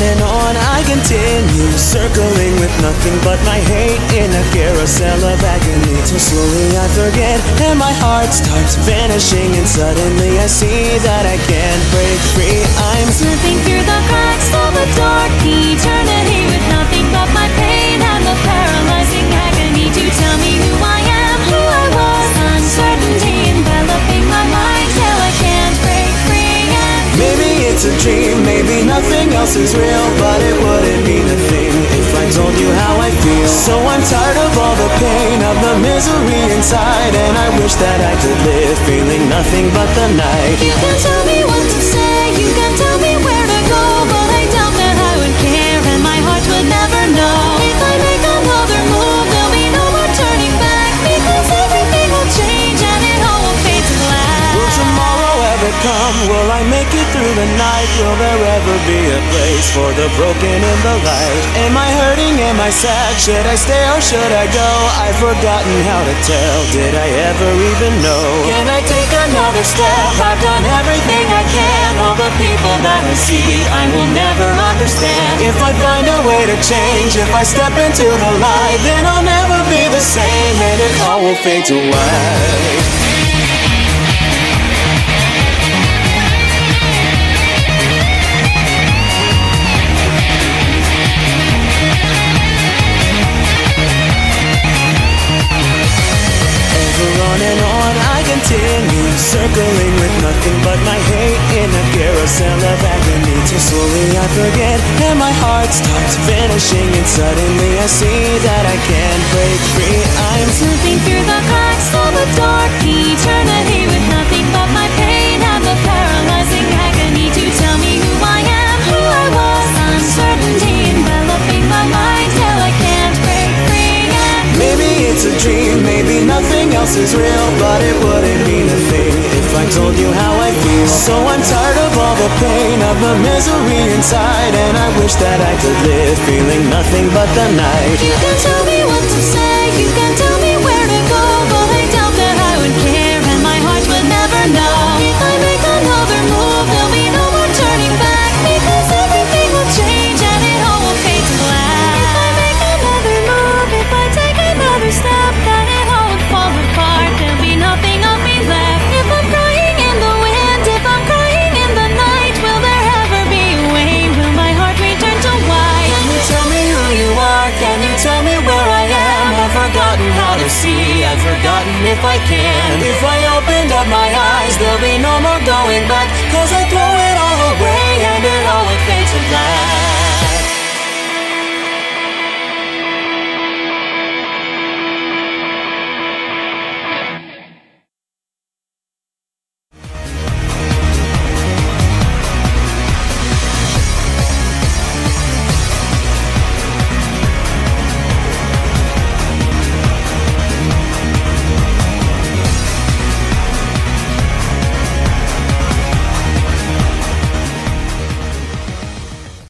and on I continue, circling with nothing but my hate in a carousel of agony. Till slowly I forget, and my heart starts vanishing, and suddenly I see that I can't break free. I'm slipping through the cracks of a maybe nothing else is real, but it wouldn't mean a thing if I told you how I feel. So I'm tired of all the pain, of the misery inside, and I wish that I could live feeling nothing but the night. you can tell me what to say, come? Will I make it through the night? Will there ever be a place for the broken in the light? Am I hurting? Am I sad? Should I stay or should I go? I've forgotten how to tell. Did I ever even know? Can I take another step? I've done everything I can. All the people that I see, I will never understand. If I find a way to change, if I step into the light, then I'll never be the same, and it all will fade to white. Continue Circling with nothing but my hate In a carousel of agony. Till slowly I forget And my heart starts vanishing And suddenly I see that I can't break free. I'm Slipping through the cracks of a else is real But it wouldn't mean a thing if I told you how I feel. So I'm tired of all the pain, of the misery inside And I wish that I could live feeling nothing but the night. You can tell me what to say, you can tell me I've forgotten if I can. If I opened up my eyes, there'll be no more going back. Cause I throw it all away and it all